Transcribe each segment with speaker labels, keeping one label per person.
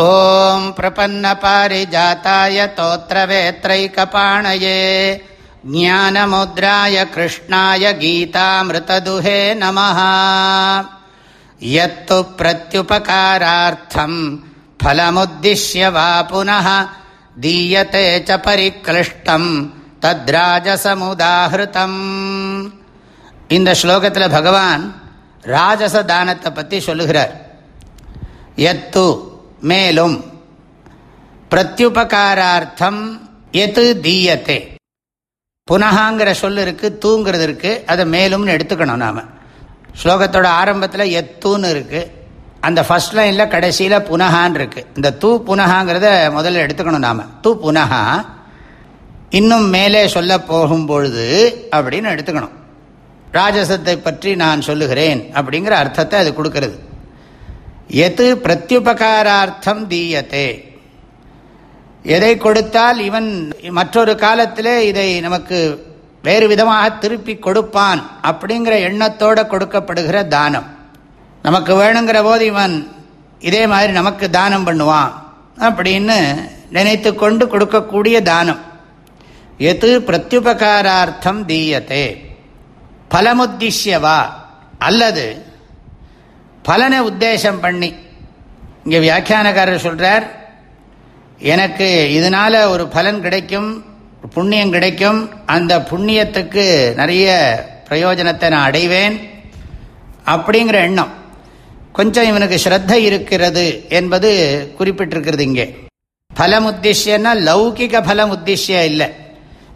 Speaker 1: ॐ प्रपन्नपारिजाताय तोत्रवेत्रैकपाणये ज्ञानमुद्राय कृष्णाय गीतामृतदुहे नमः यत्तु प्रत्युपकारार्थम् फलमुद्दिश्य वा पुनः दीयते च परिक्लिष्टम् தத்ராஜசமுதாகிருதம் இந்த ஸ்லோகத்தில் பகவான் ராஜச தானத்தை பற்றி சொல்லுகிறார் எத்து மேலும் பிரத்யுபகாரார்த்தம் எது தீயத்தே? புனகாங்கிற சொல்லு இருக்கு தூங்கிறது இருக்கு அதை மேலும்னு எடுத்துக்கணும் நாம. ஸ்லோகத்தோட ஆரம்பத்தில் எத்துன்னு இருக்கு. அந்த ஃபர்ஸ்ட் லைனில் கடைசியில் புனகான் இருக்கு. இந்த தூ புனகாங்கிறத முதல்ல எடுத்துக்கணும் நாம. தூ புனகா இன்னும் மேலே சொல்ல போகும் பொழுது அப்படின்னு எடுத்துக்கணும். ராஜசத்தை பற்றி நான் சொல்லுகிறேன் அப்படிங்கிற அர்த்தத்தை அது கொடுக்கறது. எது பிரத்யுபகாரார்த்தம் தீயத்தே எதை கொடுத்தால் இவன் மற்றொரு காலத்திலே இதை நமக்கு வேறு விதமாக திருப்பி கொடுப்பான் அப்படிங்கிற எண்ணத்தோடு கொடுக்கப்படுகிற தானம். நமக்கு வேணுங்கிற போது இவன் இதே மாதிரி நமக்கு தானம் பண்ணுவான் அப்படின்னு நினைத்து கொண்டு கொடுக்கக்கூடிய தானம். எது பிரத்யுபகாரார்த்தம் தீயத்தே பலமுத்திஷ்யவா அல்லது பலனை உத்தேசம் பண்ணி இங்கே வியாக்கியானக்காரர் சொல்கிறார் எனக்கு இதனால் ஒரு பலன் கிடைக்கும் புண்ணியம் கிடைக்கும் அந்த புண்ணியத்துக்கு நிறைய பிரயோஜனத்தை நான் அடைவேன் அப்படிங்கிற எண்ணம். கொஞ்சம் இவனுக்கு ஸ்ரத்த இருக்கிறது என்பது குறிப்பிட்டிருக்கிறது இங்கே. பலம் உத்திஷ்யன்னா லௌகிக பலம் உத்திஷ்ய இல்லை.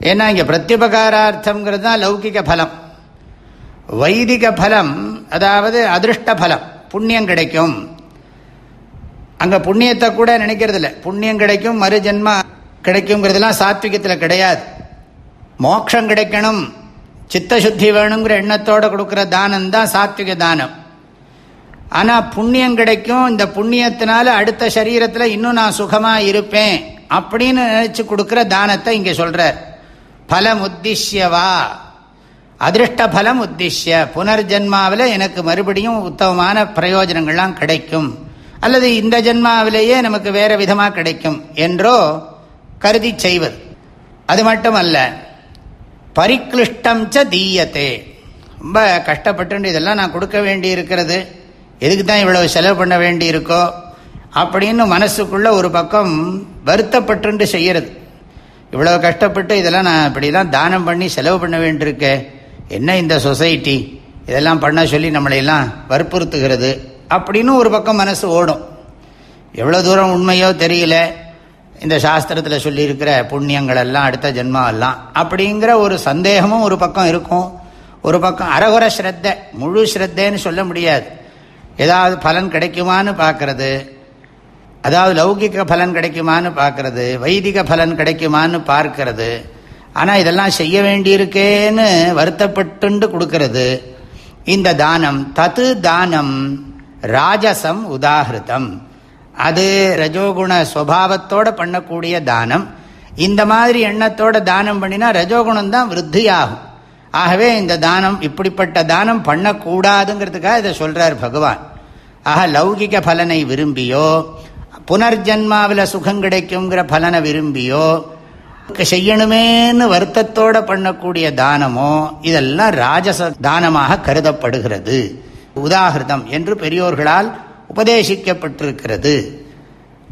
Speaker 1: ஏன்னா இங்கே பிரத்யுபகாரார்த்தங்கிறது தான் லௌகிக பலம். வைதிக பலம் அதாவது அதிருஷ்ட பலம். புண்ணியம் கிடைக்கும். அங்கே புண்ணியத்தை கூட நினைக்கிறதில்ல. புண்ணியம் கிடைக்கும் மறு ஜென்மா கிடைக்குங்கிறதுலாம் சாத்விகத்தில் கிடையாது. மோட்சம் கிடைக்கணும் சித்தசுத்தி வேணுங்கிற எண்ணத்தோடு கொடுக்குற தானம் தான் சாத்விக தானம். ஆனால் புண்ணியம் கிடைக்கும் இந்த புண்ணியத்தினால அடுத்த சரீரத்தில் இன்னும் நான் சுகமாக இருப்பேன் அப்படின்னு நினச்சி கொடுக்குற தானத்தை இங்கே சொல்கிறார் பலமுத்திஷ்யவா. உத்திஷ்யவா அதிருஷ்ட பலம் உத்திஷ்ய. புனர்ஜென்மாவில் எனக்கு மறுபடியும் உத்தமமான பிரயோஜனங்கள்லாம் கிடைக்கும். அல்லது இந்த ஜென்மாவிலேயே நமக்கு வேற விதமாக கிடைக்கும் என்றோ கருதி செய்வது. அது மட்டும் அல்ல பரிக்ளிஷ்டம் ச தீயத்தே. ரொம்ப கஷ்டப்பட்டு இதெல்லாம் நான் கொடுக்க வேண்டி இருக்கிறது எதுக்கு தான் இவ்வளவு செலவு பண்ண வேண்டி இருக்கோ அப்படின்னு மனசுக்குள்ள ஒரு பக்கம் வருத்தப்பட்டு செய்யறது. இவ்வளவு கஷ்டப்பட்டு இதெல்லாம் நான் இப்படிலாம் தானம் பண்ணி செலவு பண்ண வேண்டியிருக்கேன் என்ன இந்த சொசைட்டி? இதெல்லாம் பண்ண சொல்லி நம்மளையெல்லாம் வற்புறுத்துகிறது. அப்படின்னு ஒரு பக்கம் மனசு ஓடும். எவ்வளோ தூரம் உண்மையோ தெரியல. இந்த சாஸ்திரத்தில் சொல்லியிருக்கிற புண்ணியங்கள் எல்லாம் அடுத்த ஜென்மாவெல்லாம். அப்படிங்கிற ஒரு சந்தேகமும் ஒரு பக்கம் இருக்கும். ஒரு பக்கம் அரகுர ஸ்ரத்த முழு ஸ்ரத்தேன்னு சொல்ல முடியாது. ஏதாவது பலன் கிடைக்குமான்னு பார்க்கறது. அதாவது லௌகிக பலன் கிடைக்குமான்னு பார்க்கறது. வைதிக பலன் கிடைக்குமான்னு பார்க்கறது. ஆனால் இதெல்லாம் செய்ய வேண்டியிருக்கேன்னு வருத்தப்பட்டு கொடுக்கறது. இந்த தானம் தத்து தானம் ராஜசம் உதாகிருதம் அது ரஜோகுண சுவாவத்தோட பண்ணக்கூடிய தானம். இந்த மாதிரி எண்ணத்தோட தானம் பண்ணினா ரஜோகுணம் தான் விருத்தியாகும். ஆகவே இந்த தானம் இப்படிப்பட்ட தானம் பண்ணக்கூடாதுங்கிறதுக்காக இதை சொல்கிறார் பகவான். ஆக லௌகிக பலனை விரும்பியோ புனர்ஜன்மாவில் சுகம் கிடைக்குங்கிற பலனை விரும்பியோ செய்யணுமேன்னு வருத்தத்தோட பண்ணக்கூடிய தானமோ இதெல்லாம் ராஜச தானமாக கருதப்படுகிறது. உதாகிருதம் என்று பெரியோர்களால் உபதேசிக்கப்பட்டிருக்கிறது.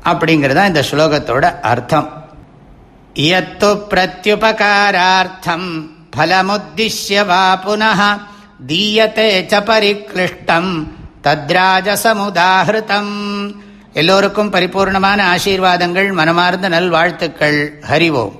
Speaker 1: அப்படிங்கிறதா இந்த ஸ்லோகத்தோட அர்த்தம். யத்து பிரத்யுபகாரார்த்தம் பலமுத்திஷ்ய வா புனः தீயத்தே ச பரிக்ளிஷ்டம் தத்ராஜசமுதாகிருதம். எல்லோருக்கும் பரிபூர்ணமான ஆசீர்வாதங்கள் மனமார்ந்த நல்வாழ்த்துக்கள். ஹரிவோம்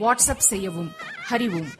Speaker 2: வாட்ஸ்அப் செய்யவும் ஹரிவோம்.